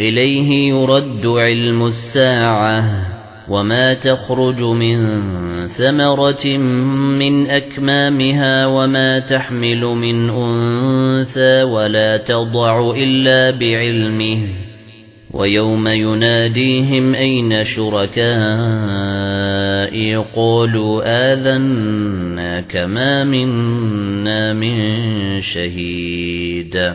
إِلَيْهِ يُرَدُّ عِلْمُ السَّاعَةِ وَمَا تَخْرُجُ مِنْ ثَمَرَةٍ مِنْ أَكْمَامِهَا وَمَا تَحْمِلُ مِنْ أُنْثَى وَلَا تَضَعُ إِلَّا بِعِلْمِهِ وَيَوْمَ يُنَادِيهِمْ أَيْنَ شُرَكَائِي قَالُوا آذَنَّا كَمَا مِنَّا مِنْ شَهِيدٍ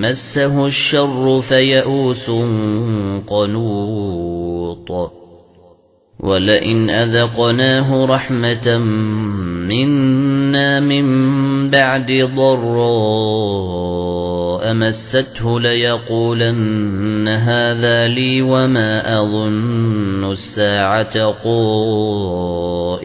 مَّسَّهُ الشَّرُّ فَيَئُوسٌ قَنُوطٌ. وَلَئِنْ أَذَقْنَاهُ رَحْمَةً مِنَّا مِن بَعْدِ ضَرَّاءٍ مَّسَّتْهُ لَيَقُولَنَّ هَذَا لِي وَمَا أَظُنُّ السَّاعَةَ قَائِمَةً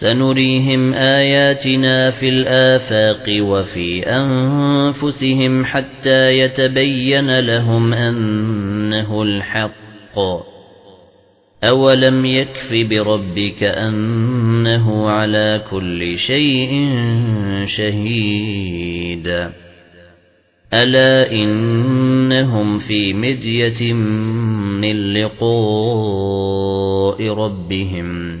سَنُرِيهِمْ آيَاتِنَا فِي الْآفَاقِ وَفِي أَنفُسِهِمْ حَتَّى يَتَبَيَّنَ لَهُمْ أَنَّهُ الْحَقُّ. أَوَلَمْ يَكْفِ بِرَبِّكَ أَنَّهُ عَلَى كُلِّ شَيْءٍ شَهِيدٌ. أَلَا إِنَّهُمْ فِي مِرْيَةٍ مِّن لِّقَاءِ رَبِّهِمْ.